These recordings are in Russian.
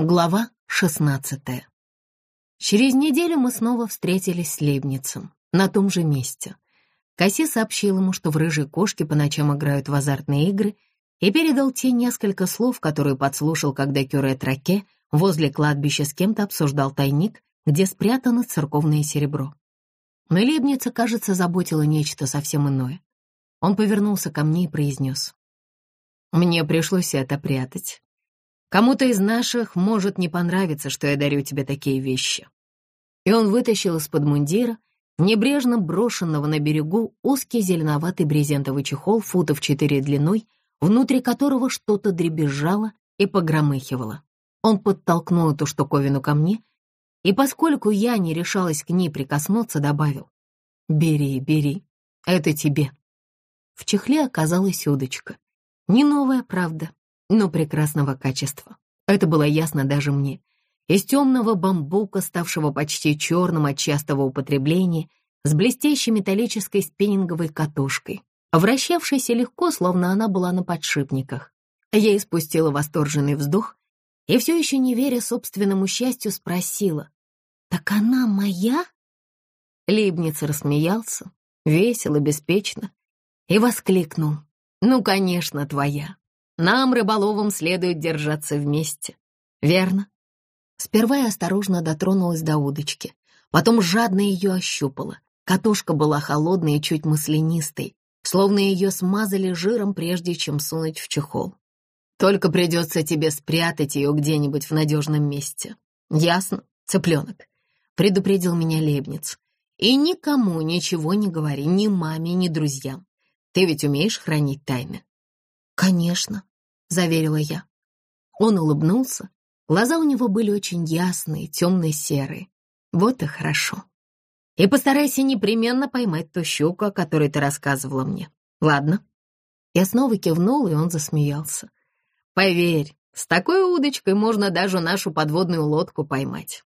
Глава шестнадцатая. Через неделю мы снова встретились с Лейбницем, на том же месте. Касси сообщил ему, что в «Рыжей кошке» по ночам играют в азартные игры, и передал те несколько слов, которые подслушал, когда Кюре Траке возле кладбища с кем-то обсуждал тайник, где спрятано церковное серебро. Но Лейбница, кажется, заботило нечто совсем иное. Он повернулся ко мне и произнес. «Мне пришлось это прятать. Кому-то из наших может не понравиться, что я дарю тебе такие вещи». И он вытащил из-под мундира, небрежно брошенного на берегу, узкий зеленоватый брезентовый чехол футов четыре длиной, внутри которого что-то дребезжало и погромыхивало. Он подтолкнул эту штуковину ко мне, и поскольку я не решалась к ней прикоснуться, добавил «Бери, бери, это тебе». В чехле оказалась удочка. Не новая, правда, но прекрасного качества. Это было ясно даже мне. Из темного бамбука, ставшего почти черным от частого употребления, с блестящей металлической спиннинговой катушкой, вращавшейся легко, словно она была на подшипниках. Я испустила восторженный вздох и, все еще не веря собственному счастью, спросила, «Так она моя?» Лейбниц рассмеялся, весело, беспечно, и воскликнул, «Ну, конечно, твоя. Нам, рыболовам, следует держаться вместе. Верно? Сперва я осторожно дотронулась до удочки, потом жадно ее ощупала. Катушка была холодной и чуть маслянистой, словно ее смазали жиром, прежде чем сунуть в чехол. Только придется тебе спрятать ее где-нибудь в надежном месте. Ясно, цыпленок? Предупредил меня Лебниц. И никому ничего не говори, ни маме, ни друзьям. Ты ведь умеешь хранить тайны? Конечно, — заверила я. Он улыбнулся. Глаза у него были очень ясные, темно-серые. Вот и хорошо. И постарайся непременно поймать ту щуку, о которой ты рассказывала мне. Ладно? Я снова кивнула, и он засмеялся. Поверь, с такой удочкой можно даже нашу подводную лодку поймать.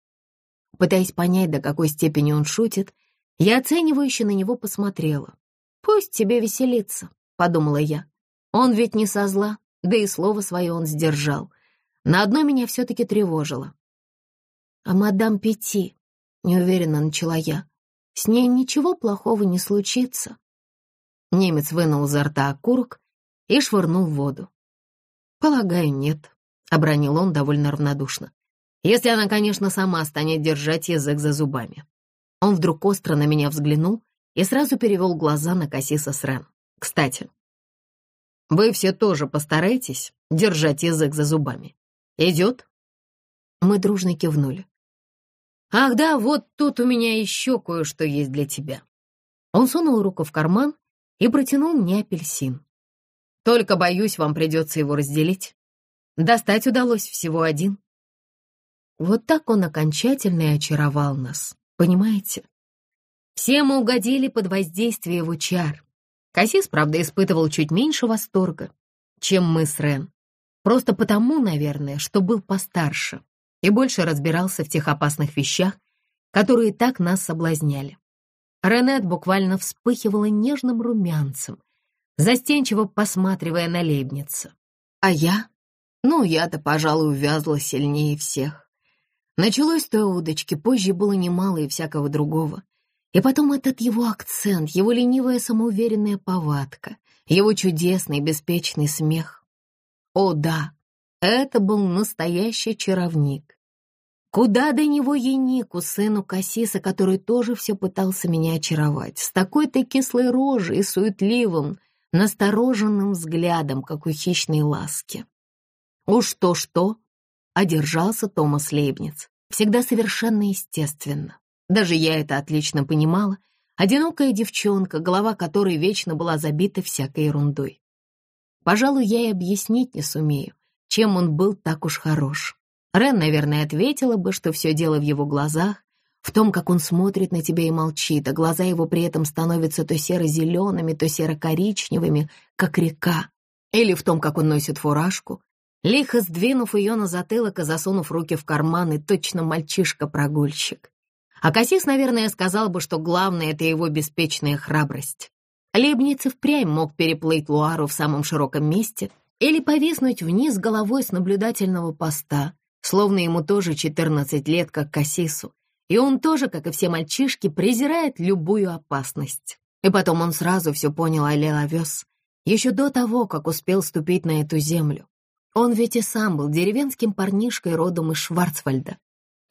Пытаясь понять, до какой степени он шутит, я оценивающе на него посмотрела. «Пусть тебе веселится», — подумала я. «Он ведь не со зла, да и слово свое он сдержал. На одно меня все-таки тревожило. «А мадам Пяти», — неуверенно начала я, — «с ней ничего плохого не случится». Немец вынул изо рта окурок и швырнул в воду. «Полагаю, нет», — обронил он довольно равнодушно. «Если она, конечно, сама станет держать язык за зубами». Он вдруг остро на меня взглянул и сразу перевел глаза на Кассиса Срен. «Кстати, вы все тоже постарайтесь держать язык за зубами. Идет?» Мы дружно кивнули. «Ах да, вот тут у меня еще кое-что есть для тебя». Он сунул руку в карман и протянул мне апельсин. «Только, боюсь, вам придется его разделить. Достать удалось всего один». Вот так он окончательно и очаровал нас, понимаете? Все мы угодили под воздействие его чар, Кассис, правда, испытывал чуть меньше восторга, чем мы с Рен. Просто потому, наверное, что был постарше и больше разбирался в тех опасных вещах, которые так нас соблазняли. Ренет буквально вспыхивала нежным румянцем, застенчиво посматривая на лейбница. А я? Ну, я-то, пожалуй, увязла сильнее всех. Началось с той удочки, позже было немало и всякого другого. И потом этот его акцент, его ленивая самоуверенная повадка, его чудесный беспечный смех. О да, это был настоящий чаровник. Куда до него Янику, сыну Кассиса, который тоже все пытался меня очаровать, с такой-то кислой рожей и суетливым, настороженным взглядом, как у хищной ласки. Уж то-что, одержался Томас Лейбниц, всегда совершенно естественно. Даже я это отлично понимала. Одинокая девчонка, голова которой вечно была забита всякой ерундой. Пожалуй, я и объяснить не сумею, чем он был так уж хорош. Рен, наверное, ответила бы, что все дело в его глазах, в том, как он смотрит на тебя и молчит, а глаза его при этом становятся то серо-зелеными, то серо-коричневыми, как река, или в том, как он носит фуражку, лихо сдвинув ее на затылок и засунув руки в карманы, точно мальчишка-прогульщик. А Кассис, наверное, сказал бы, что главное — это его беспечная храбрость. Лейбниц впрямь мог переплыть Луару в самом широком месте или повиснуть вниз головой с наблюдательного поста, словно ему тоже 14 лет, как Кассису, и он тоже, как и все мальчишки, презирает любую опасность. И потом он сразу все понял о Леловес, еще до того, как успел ступить на эту землю. Он ведь и сам был деревенским парнишкой родом из Шварцвальда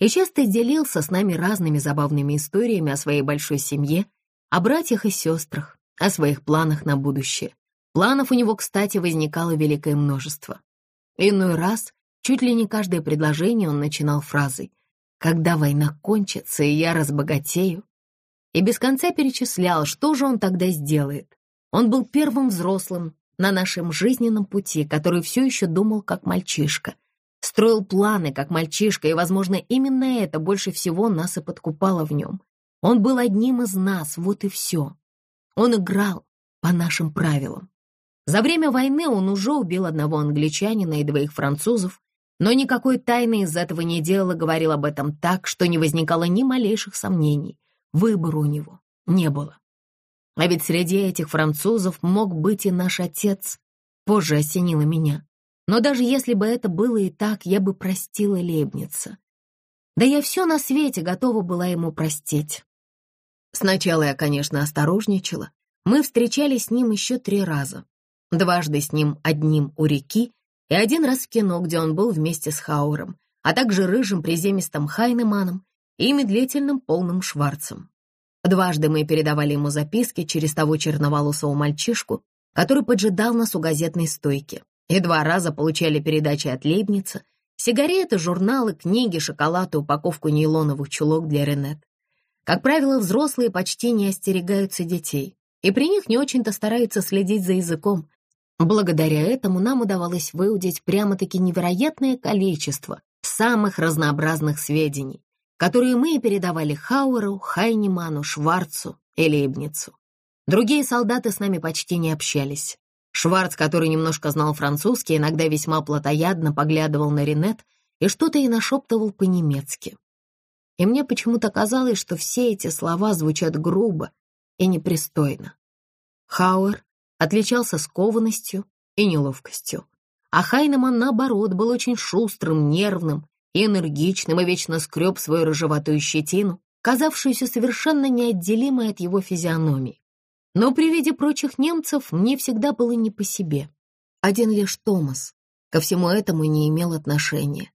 и часто делился с нами разными забавными историями о своей большой семье, о братьях и сестрах, о своих планах на будущее. Планов у него, кстати, возникало великое множество. Иной раз, чуть ли не каждое предложение он начинал фразой «Когда война кончится, и я разбогатею», и без конца перечислял, что же он тогда сделает. Он был первым взрослым на нашем жизненном пути, который все еще думал как мальчишка, строил планы, как мальчишка, и, возможно, именно это больше всего нас и подкупало в нем. Он был одним из нас, вот и все. Он играл по нашим правилам. За время войны он уже убил одного англичанина и двоих французов, но никакой тайны из этого не делал и говорил об этом так, что не возникало ни малейших сомнений. Выбора у него не было. А ведь среди этих французов мог быть и наш отец. Позже осенило меня. Но даже если бы это было и так, я бы простила Лебница. Да я все на свете готова была ему простить. Сначала я, конечно, осторожничала. Мы встречались с ним еще три раза. Дважды с ним одним у реки и один раз в кино, где он был вместе с Хауром, а также рыжим приземистым Хайнеманом и медлительным полным Шварцем. Дважды мы передавали ему записки через того черноволосого мальчишку, который поджидал нас у газетной стойки и два раза получали передачи от Лейбница, сигареты, журналы, книги, шоколад и упаковку нейлоновых чулок для Ренет. Как правило, взрослые почти не остерегаются детей, и при них не очень-то стараются следить за языком. Благодаря этому нам удавалось выудить прямо-таки невероятное количество самых разнообразных сведений, которые мы и передавали Хауэру, Хайнеману, Шварцу и Лейбницу. Другие солдаты с нами почти не общались. Шварц, который немножко знал французский, иногда весьма плотоядно поглядывал на Ренет и что-то ей нашептывал по-немецки. И мне почему-то казалось, что все эти слова звучат грубо и непристойно. Хауэр отличался скованностью и неловкостью, а Хайнеман, наоборот, был очень шустрым, нервным и энергичным и вечно скреб свою рыжеватую щетину, казавшуюся совершенно неотделимой от его физиономии. Но при виде прочих немцев мне всегда было не по себе. Один лишь Томас ко всему этому не имел отношения.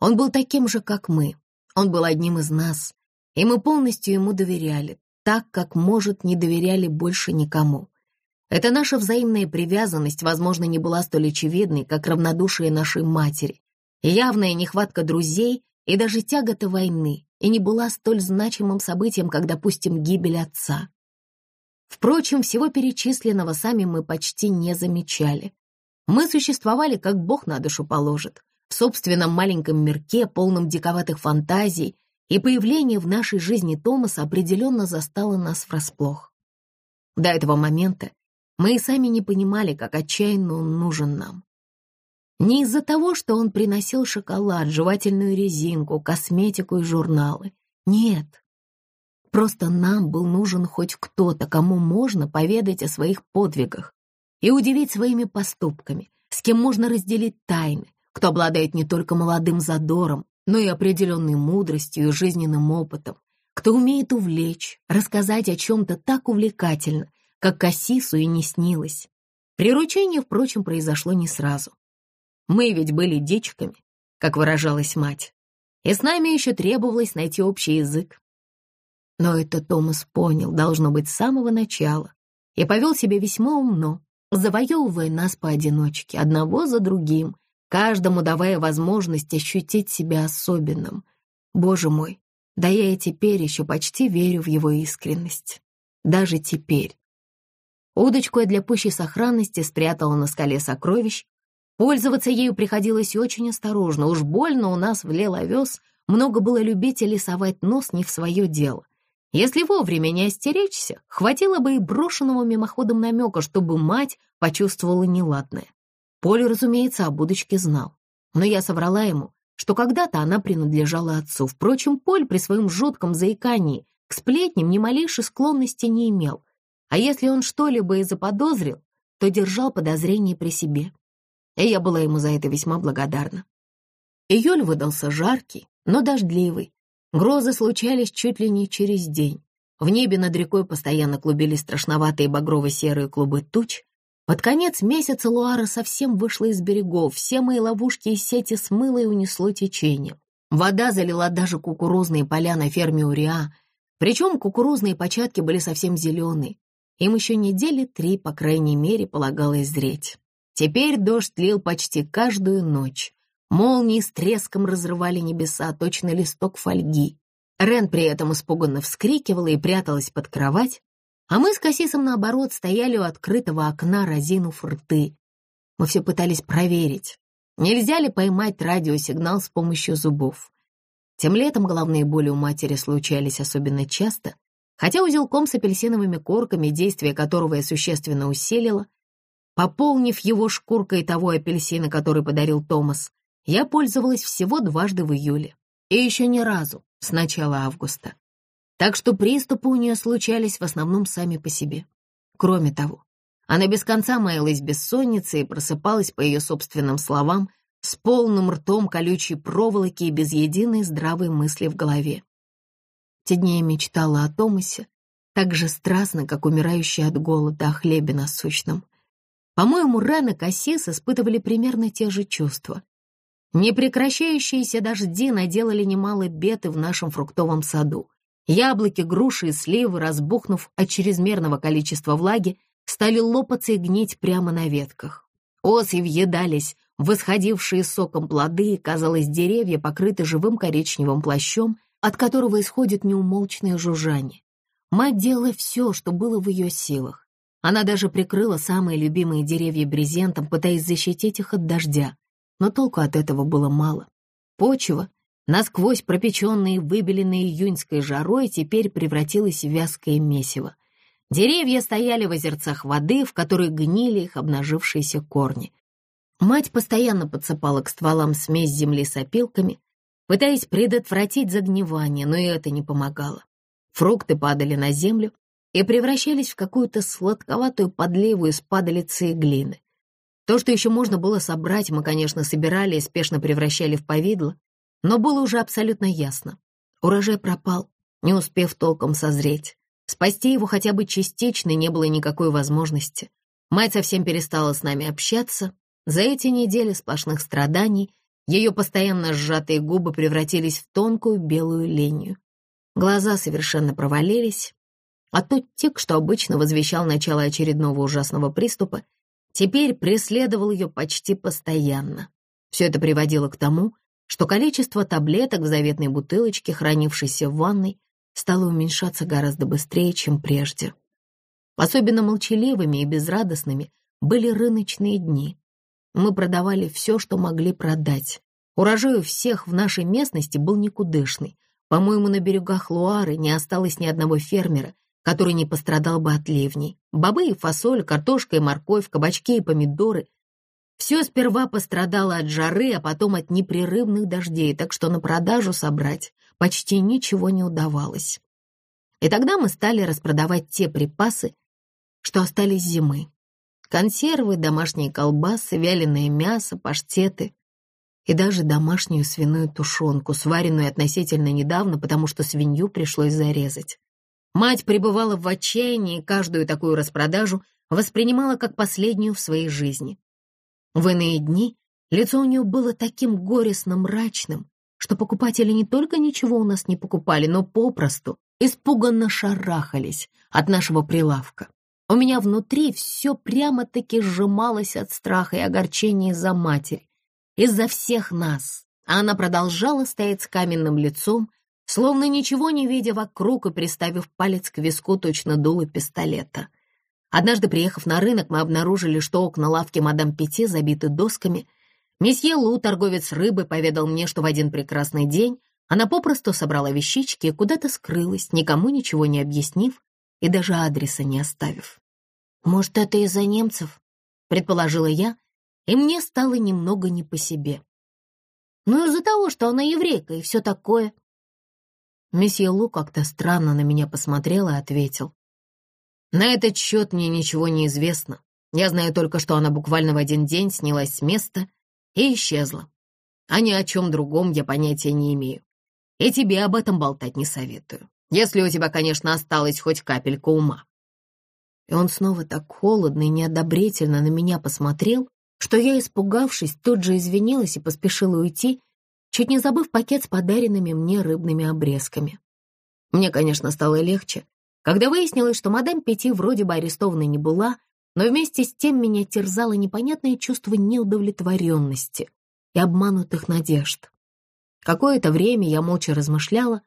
Он был таким же, как мы. Он был одним из нас, и мы полностью ему доверяли, так, как, может, не доверяли больше никому. Эта наша взаимная привязанность, возможно, не была столь очевидной, как равнодушие нашей матери, явная нехватка друзей и даже тягота войны, и не была столь значимым событием, как, допустим, гибель отца. Впрочем, всего перечисленного сами мы почти не замечали. Мы существовали, как Бог на душу положит, в собственном маленьком мирке, полном диковатых фантазий, и появление в нашей жизни Томаса определенно застало нас врасплох. До этого момента мы и сами не понимали, как отчаянно он нужен нам. Не из-за того, что он приносил шоколад, жевательную резинку, косметику и журналы. Нет, Просто нам был нужен хоть кто-то, кому можно поведать о своих подвигах и удивить своими поступками, с кем можно разделить тайны, кто обладает не только молодым задором, но и определенной мудростью и жизненным опытом, кто умеет увлечь, рассказать о чем-то так увлекательно, как Кассису и не снилось. Приручение, впрочем, произошло не сразу. Мы ведь были дичками, как выражалась мать, и с нами еще требовалось найти общий язык. Но это Томас понял, должно быть, с самого начала, и повел себя весьма умно, завоевывая нас поодиночке, одного за другим, каждому давая возможность ощутить себя особенным. Боже мой, да я и теперь еще почти верю в его искренность. Даже теперь. Удочку я для пущей сохранности спрятала на скале сокровищ. Пользоваться ею приходилось очень осторожно, уж больно у нас в леловес много было любителей совать нос не в свое дело — если вовремя не остеречься, хватило бы и брошенного мимоходом намека, чтобы мать почувствовала неладное. Поль, разумеется, о будочке знал. Но я соврала ему, что когда-то она принадлежала отцу. Впрочем, Поль при своем жутком заикании к сплетням ни малейшей склонности не имел. А если он что-либо и заподозрил, то держал подозрение при себе. И я была ему за это весьма благодарна. Июль выдался жаркий, но дождливый. Грозы случались чуть ли не через день. В небе над рекой постоянно клубились страшноватые багрово-серые клубы туч. Под конец месяца Луара совсем вышла из берегов, все мои ловушки и сети смыло и унесло течение. Вода залила даже кукурузные поля на ферме Уриа, причем кукурузные початки были совсем зеленые. Им еще недели три, по крайней мере, полагалось зреть. Теперь дождь лил почти каждую ночь. Молнии с треском разрывали небеса, точно листок фольги. Рен при этом испуганно вскрикивала и пряталась под кровать, а мы с Кассисом, наоборот, стояли у открытого окна, разинув рты. Мы все пытались проверить, нельзя ли поймать радиосигнал с помощью зубов. Тем летом головные боли у матери случались особенно часто, хотя узелком с апельсиновыми корками, действие которого я существенно усилила, пополнив его шкуркой того апельсина, который подарил Томас, я пользовалась всего дважды в июле и еще ни разу с начала августа. Так что приступы у нее случались в основном сами по себе. Кроме того, она без конца маялась бессонницей и просыпалась, по ее собственным словам, с полным ртом колючей проволоки и без единой здравой мысли в голове. Те дни я мечтала о Томасе так же страстно, как умирающая от голода о хлебе насущном. По-моему, Рен и Кассис испытывали примерно те же чувства. Непрекращающиеся дожди наделали немало бед в нашем фруктовом саду. Яблоки, груши и сливы, разбухнув от чрезмерного количества влаги, стали лопаться и гнить прямо на ветках. Осы въедались восходившие соком плоды, и, казалось, деревья покрыты живым коричневым плащом, от которого исходит неумолчное жужжание. Мать делала все, что было в ее силах. Она даже прикрыла самые любимые деревья брезентом, пытаясь защитить их от дождя но толку от этого было мало. Почва, насквозь пропеченная и выбеленная июньской жарой, теперь превратилась в вязкое месиво. Деревья стояли в озерцах воды, в которой гнили их обнажившиеся корни. Мать постоянно подсыпала к стволам смесь земли с опилками, пытаясь предотвратить загнивание, но и это не помогало. Фрукты падали на землю и превращались в какую-то сладковатую подливу из падалицы и глины. То, что еще можно было собрать, мы, конечно, собирали и спешно превращали в повидло, но было уже абсолютно ясно. Урожай пропал, не успев толком созреть. Спасти его хотя бы частично не было никакой возможности. Мать совсем перестала с нами общаться. За эти недели сплошных страданий ее постоянно сжатые губы превратились в тонкую белую линию. Глаза совершенно провалились, а тот тик, что обычно возвещал начало очередного ужасного приступа, теперь преследовал ее почти постоянно. Все это приводило к тому, что количество таблеток в заветной бутылочке, хранившейся в ванной, стало уменьшаться гораздо быстрее, чем прежде. Особенно молчаливыми и безрадостными были рыночные дни. Мы продавали все, что могли продать. Урожай у всех в нашей местности был никудышный. По-моему, на берегах Луары не осталось ни одного фермера, который не пострадал бы от ливней. Бобы и фасоль, картошка и морковь, кабачки и помидоры. Все сперва пострадало от жары, а потом от непрерывных дождей, так что на продажу собрать почти ничего не удавалось. И тогда мы стали распродавать те припасы, что остались зимы. Консервы, домашние колбасы, вяленое мясо, паштеты и даже домашнюю свиную тушенку, сваренную относительно недавно, потому что свинью пришлось зарезать. Мать пребывала в отчаянии каждую такую распродажу воспринимала как последнюю в своей жизни. В иные дни лицо у нее было таким горестно-мрачным, что покупатели не только ничего у нас не покупали, но попросту испуганно шарахались от нашего прилавка. У меня внутри все прямо-таки сжималось от страха и огорчения из-за матери, из-за всех нас. А она продолжала стоять с каменным лицом, словно ничего не видя вокруг и приставив палец к виску точно дуло пистолета. Однажды, приехав на рынок, мы обнаружили, что окна лавки мадам Пяти забиты досками. Месье Лу, торговец рыбы, поведал мне, что в один прекрасный день она попросту собрала вещички и куда-то скрылась, никому ничего не объяснив и даже адреса не оставив. «Может, это из-за немцев?» — предположила я, и мне стало немного не по себе. «Ну, из-за того, что она еврейка и все такое», Месье Лу как-то странно на меня посмотрел и ответил. «На этот счет мне ничего не известно. Я знаю только, что она буквально в один день снялась с места и исчезла. а ни о чем другом я понятия не имею. И тебе об этом болтать не советую, если у тебя, конечно, осталась хоть капелька ума». И он снова так холодно и неодобрительно на меня посмотрел, что я, испугавшись, тут же извинилась и поспешила уйти, чуть не забыв пакет с подаренными мне рыбными обрезками. Мне, конечно, стало легче, когда выяснилось, что мадам Пяти вроде бы арестована не была, но вместе с тем меня терзало непонятное чувство неудовлетворенности и обманутых надежд. Какое-то время я молча размышляла,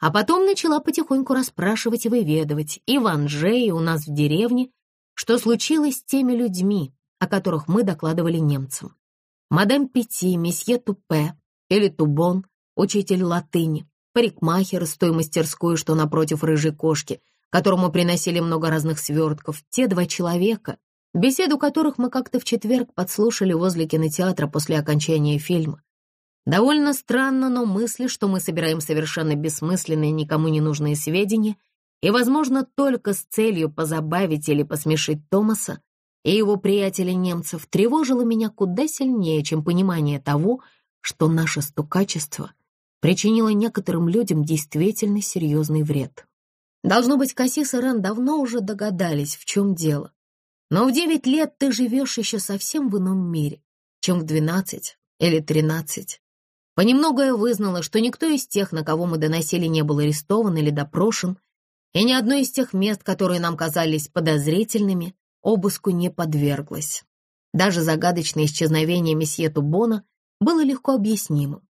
а потом начала потихоньку расспрашивать и выведывать и в у нас в деревне, что случилось с теми людьми, о которых мы докладывали немцам. Мадам Пяти, месье Тупе или Тубон, учитель латыни, парикмахер из той мастерской, что напротив рыжей кошки, которому приносили много разных свертков, те два человека, беседу которых мы как-то в четверг подслушали возле кинотеатра после окончания фильма. Довольно странно, но мысли, что мы собираем совершенно бессмысленные, никому не нужные сведения, и, возможно, только с целью позабавить или посмешить Томаса и его приятелей-немцев, тревожило меня куда сильнее, чем понимание того, что наше стукачество причинило некоторым людям действительно серьезный вред. Должно быть, Кассис и Рен давно уже догадались, в чем дело. Но в девять лет ты живешь еще совсем в ином мире, чем в двенадцать или тринадцать. Понемногу я вызнала, что никто из тех, на кого мы доносили, не был арестован или допрошен, и ни одно из тех мест, которые нам казались подозрительными, обыску не подверглось. Даже загадочное исчезновение месье Тубона было легко объяснимым.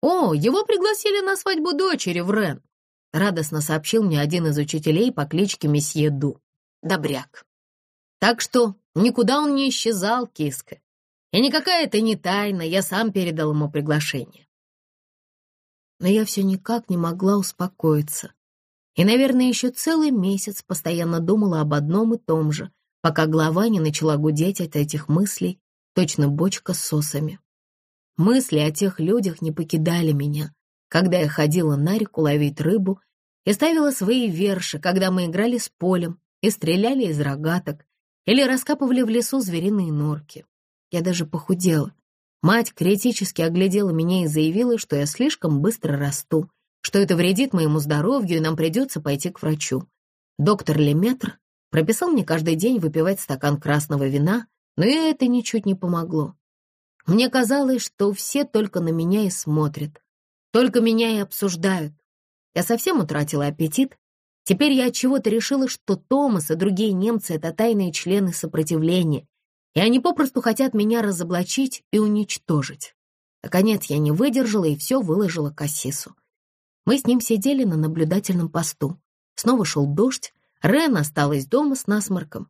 «О, его пригласили на свадьбу дочери в Рен», — радостно сообщил мне один из учителей по кличке месье Ду. Добряк. «Так что никуда он не исчезал, киска. И никакая это не тайна, я сам передал ему приглашение. Но я все никак не могла успокоиться. И, наверное, еще целый месяц постоянно думала об одном и том же, пока голова не начала гудеть от этих мыслей, точно бочка с сосами. Мысли о тех людях не покидали меня, когда я ходила на реку ловить рыбу и ставила свои верши, когда мы играли с полем и стреляли из рогаток или раскапывали в лесу звериные норки. Я даже похудела. Мать критически оглядела меня и заявила, что я слишком быстро расту, что это вредит моему здоровью, и нам придется пойти к врачу. Доктор Леметр прописал мне каждый день выпивать стакан красного вина, но и это ничуть не помогло. Мне казалось, что все только на меня и смотрят, только меня и обсуждают. Я совсем утратила аппетит. Теперь я от чего-то решила, что Томас и другие немцы — это тайные члены сопротивления, и они попросту хотят меня разоблачить и уничтожить. Наконец я не выдержала и все выложила Кассису. Мы с ним сидели на наблюдательном посту. Снова шел дождь, Рен осталась дома с насморком.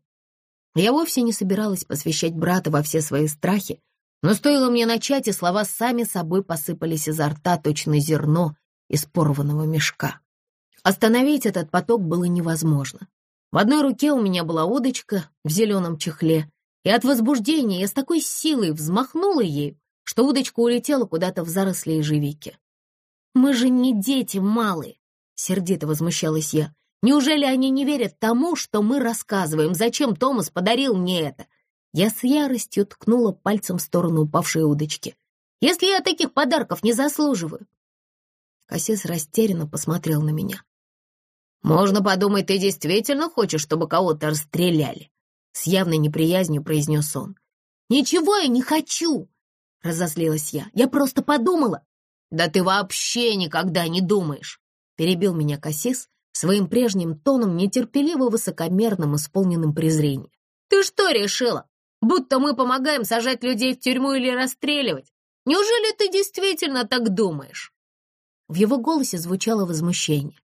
Я вовсе не собиралась посвящать брата во все свои страхи, но стоило мне начать, и слова сами собой посыпались изо рта, точно зерно из порванного мешка. Остановить этот поток было невозможно. В одной руке у меня была удочка в зеленом чехле, и от возбуждения я с такой силой взмахнула ею, что удочка улетела куда-то в заросли ежевики. «Мы же не дети малые!» — сердито возмущалась я. «Неужели они не верят тому, что мы рассказываем? Зачем Томас подарил мне это?» Я с яростью ткнула пальцем в сторону упавшей удочки. «Если я таких подарков не заслуживаю!» Кассис растерянно посмотрел на меня. «Можно подумать, ты действительно хочешь, чтобы кого-то расстреляли?» С явной неприязнью произнес он. «Ничего я не хочу!» — разозлилась я. «Я просто подумала!» «Да ты вообще никогда не думаешь!» — перебил меня Кассис своим прежним тоном, нетерпеливо высокомерным, исполненным презрением. «Ты что решила? Будто мы помогаем сажать людей в тюрьму или расстреливать? Неужели ты действительно так думаешь?» В его голосе звучало возмущение.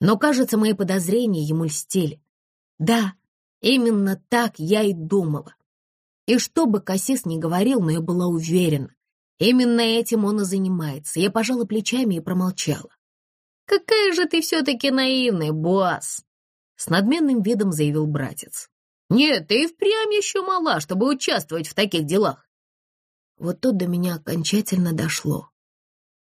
Но, кажется, мои подозрения ему льстили. Да, Именно так я и думала. И что бы Кассис ни говорил, но я была уверена, именно этим он и занимается. Я пожала плечами и промолчала. «Какая же ты все-таки наивная, Буас!» С надменным видом заявил братец. «Нет, ты и впрямь еще мала, чтобы участвовать в таких делах». Вот тут до меня окончательно дошло.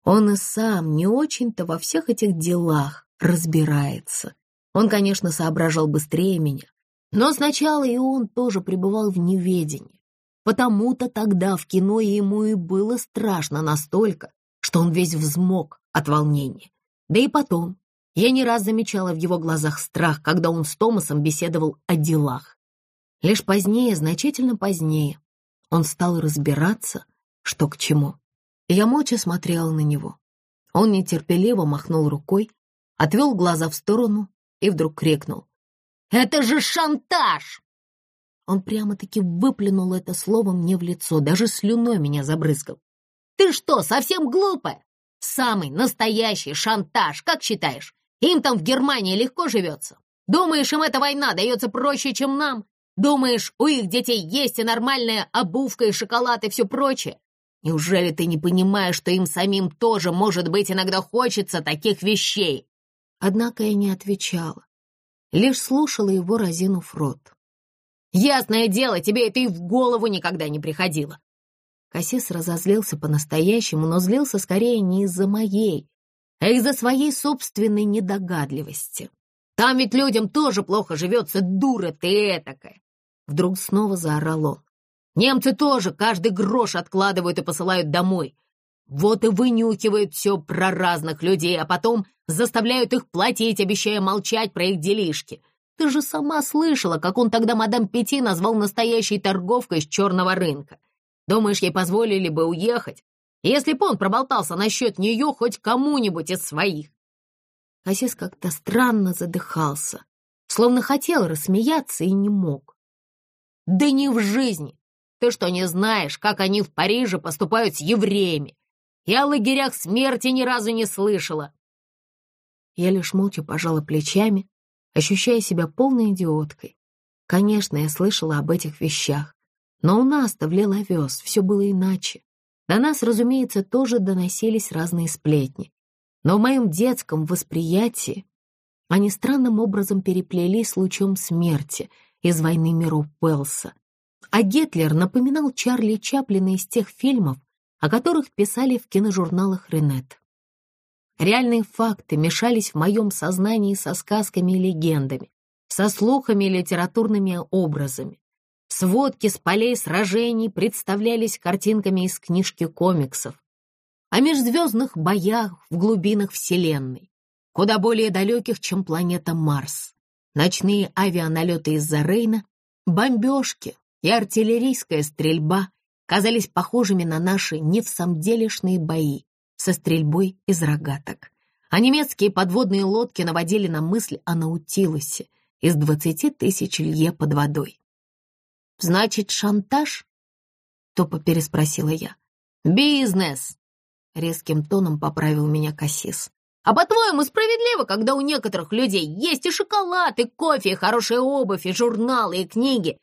Он и сам не очень-то во всех этих делах разбирается. Он, конечно, соображал быстрее меня, но сначала и он тоже пребывал в неведении. Потому-то тогда в кино ему и было страшно настолько, что он весь взмок от волнения. Да и потом, я не раз замечала в его глазах страх, когда он с Томасом беседовал о делах. Лишь позднее, значительно позднее, он стал разбираться, что к чему. Я молча смотрела на него. Он нетерпеливо махнул рукой, отвел глаза в сторону и вдруг крикнул. «Это же шантаж!» Он прямо-таки выплюнул это слово мне в лицо, даже слюной меня забрызгал. «Ты что, совсем глупая? Самый настоящий шантаж, как считаешь? Им там в Германии легко живется. Думаешь, им эта война дается проще, чем нам? Думаешь, у их детей есть и нормальная обувка, и шоколад, и все прочее? Неужели ты не понимаешь, что им самим тоже, может быть, иногда хочется таких вещей?» Однако я не отвечала, лишь слушала его, разинув рот. Ясное дело, тебе это и в голову никогда не приходило. Кассис разозлился по-настоящему, но злился скорее не из-за моей, а из-за своей собственной недогадливости. Там ведь людям тоже плохо живется, дура ты этакая. Вдруг снова заорал он. Немцы тоже каждый грош откладывают и посылают домой. Вот и вынюхивают все про разных людей, а потом заставляют их платить, обещая молчать про их делишки. Ты же сама слышала, как он тогда мадам Пяти назвал настоящей торговкой с черного рынка. Думаешь, ей позволили бы уехать, если бы он проболтался насчет нее хоть кому-нибудь из своих?» Асис как-то странно задыхался, словно хотел рассмеяться и не мог. «Да не в жизни! Ты что, не знаешь, как они в Париже поступают с евреями? Я о лагерях смерти ни разу не слышала!» Я лишь молча пожала плечами, ощущая себя полной идиоткой. Конечно, я слышала об этих вещах, но у нас-то в Леловес все было иначе. До нас, разумеется, тоже доносились разные сплетни. Но в моем детском восприятии они странным образом переплелись с лучом смерти из «Войны миров» Уэллса. А Гитлер напоминал Чарли Чаплина из тех фильмов, о которых писали в киножурналах Ренет. Реальные факты мешались в моем сознании со сказками и легендами, со слухами и литературными образами. Сводки с полей сражений представлялись картинками из книжки комиксов о межзвездных боях в глубинах Вселенной, куда более далеких, чем планета Марс. Ночные авианалеты из-за Рейна, бомбежки и артиллерийская стрельба казались похожими на наши невсамделишные бои, со стрельбой из рогаток. А немецкие подводные лодки наводили на мысль о Наутилусе из двадцати тысяч лье под водой. «Значит, шантаж?» — тупо переспросила я. «Бизнес!» — резким тоном поправил меня Кассис. «А по-твоему, справедливо, когда у некоторых людей есть и шоколад, и кофе, и хорошая обувь, и журналы, и книги,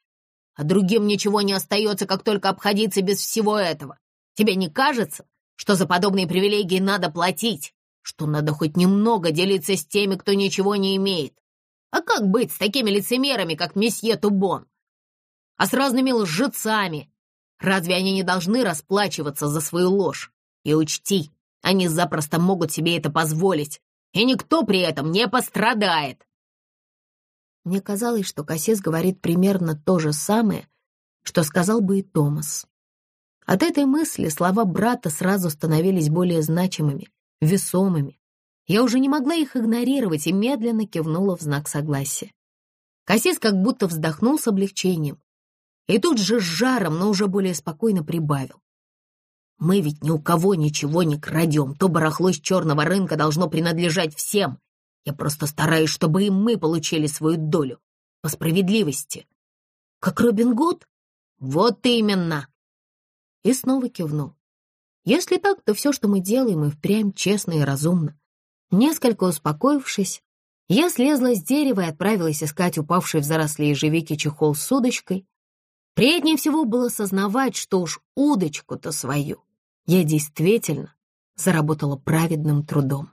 а другим ничего не остается, как только обходиться без всего этого? Тебе не кажется, что за подобные привилегии надо платить, что надо хоть немного делиться с теми, кто ничего не имеет. А как быть с такими лицемерами, как месье Тубон? А с разными лжецами? Разве они не должны расплачиваться за свою ложь? И учти, они запросто могут себе это позволить, и никто при этом не пострадает. Мне казалось, что Кассис говорит примерно то же самое, что сказал бы и Томас. От этой мысли слова брата сразу становились более значимыми, весомыми. Я уже не могла их игнорировать и медленно кивнула в знак согласия. Кассис как будто вздохнул с облегчением и тут же с жаром, но уже более спокойно прибавил. «Мы ведь ни у кого ничего не крадем. То барахло с черного рынка должно принадлежать всем. Я просто стараюсь, чтобы и мы получили свою долю. По справедливости». «Как Робин Гуд?» «Вот именно!» и снова кивнул. Если так, то все, что мы делаем, и впрямь честно и разумно. Несколько успокоившись, я слезла с дерева и отправилась искать упавший в заросли ежевики чехол с удочкой. Приятнее всего было сознавать, что уж удочку-то свою я действительно заработала праведным трудом.